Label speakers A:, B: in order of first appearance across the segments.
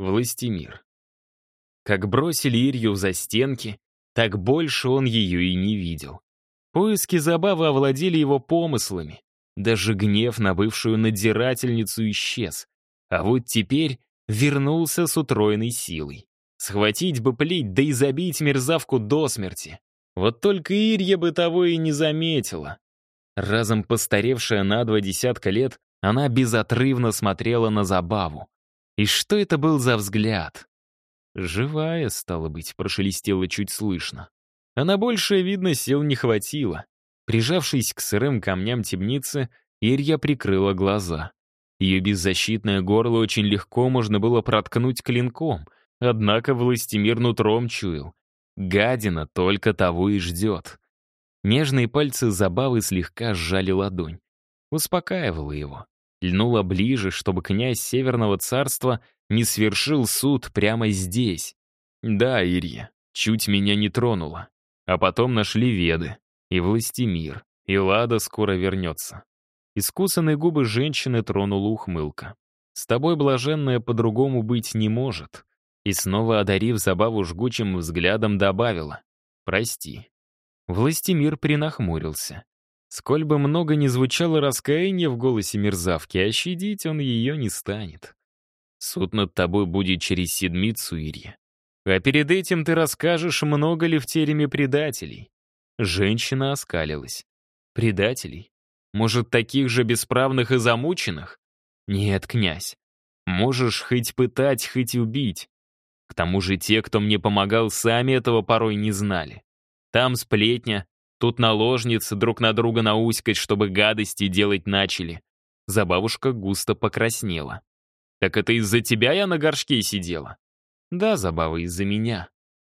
A: Властимир. Как бросили Ирью за стенки, так больше он ее и не видел. Поиски забавы овладели его помыслами. Даже гнев на бывшую надзирательницу исчез. А вот теперь вернулся с утроенной силой. Схватить бы плеть, да и забить мерзавку до смерти. Вот только Ирья бы того и не заметила. Разом постаревшая на два десятка лет, она безотрывно смотрела на забаву. И что это был за взгляд? «Живая, стало быть», — прошелестело чуть слышно. А на большее, видно, сил не хватило. Прижавшись к сырым камням темницы, Ирья прикрыла глаза. Ее беззащитное горло очень легко можно было проткнуть клинком, однако Властимир нутром чуял. Гадина только того и ждет. Нежные пальцы забавы слегка сжали ладонь. Успокаивала его. Льнула ближе, чтобы князь Северного царства не свершил суд прямо здесь. Да, Ирья, чуть меня не тронула. А потом нашли Веды, и Властимир, и Лада скоро вернется. Искусанные губы женщины тронула ухмылка. «С тобой, блаженная, по-другому быть не может». И снова, одарив забаву жгучим взглядом, добавила «Прости». Властимир принахмурился. Сколь бы много ни звучало раскаяние в голосе мерзавки, а щадить он ее не станет. Суд над тобой будет через седмицу, Ирья. А перед этим ты расскажешь, много ли в тереме предателей. Женщина оскалилась. Предателей? Может, таких же бесправных и замученных? Нет, князь. Можешь хоть пытать, хоть убить. К тому же те, кто мне помогал, сами этого порой не знали. Там сплетня, тут наложницы друг на друга науськать, чтобы гадости делать начали. Забавушка густо покраснела. «Так это из-за тебя я на горшке сидела?» «Да, Забава, из-за меня.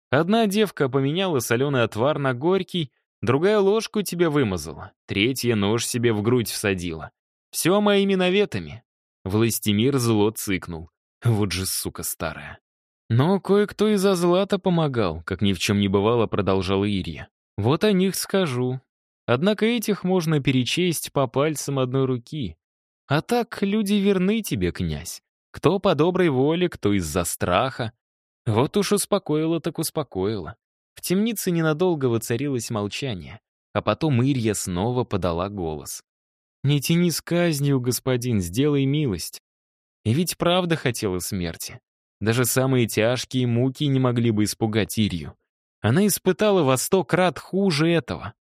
A: Одна девка поменяла соленый отвар на горький, другая ложку тебе вымазала, третья нож себе в грудь всадила. Все моими наветами». Властимир зло цыкнул. Вот же сука старая. Но кое-кто из-за злата помогал, как ни в чем не бывало, продолжала Ирия. Вот о них скажу. Однако этих можно перечесть по пальцам одной руки. А так люди верны тебе, князь. Кто по доброй воле, кто из-за страха. Вот уж успокоило так успокоило. В темнице ненадолго воцарилось молчание, а потом Ирья снова подала голос. «Не тяни с казнью, господин, сделай милость. И ведь правда хотела смерти. Даже самые тяжкие муки не могли бы испугать Ирью. Она испытала во сто крат хуже этого.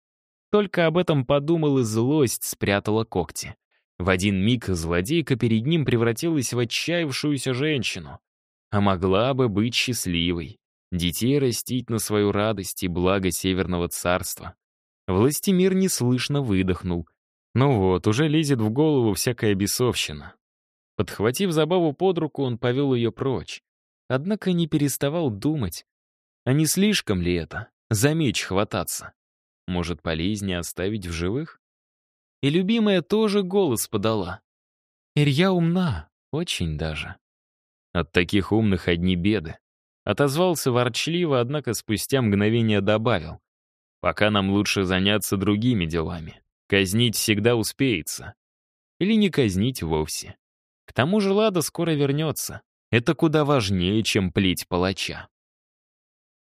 A: Только об этом подумал и злость спрятала когти. В один миг злодейка перед ним превратилась в отчаявшуюся женщину. А могла бы быть счастливой. Детей растить на свою радость и благо Северного царства. Властимир неслышно выдохнул. Ну вот, уже лезет в голову всякая бесовщина. Подхватив забаву под руку, он повел ее прочь. Однако не переставал думать, а не слишком ли это, за меч хвататься? Может, полезнее оставить в живых? И любимая тоже голос подала. Ирья умна, очень даже. От таких умных одни беды. Отозвался ворчливо, однако спустя мгновение добавил. Пока нам лучше заняться другими делами. Казнить всегда успеется. Или не казнить вовсе. К тому же Лада скоро вернется. Это куда важнее, чем плеть палача.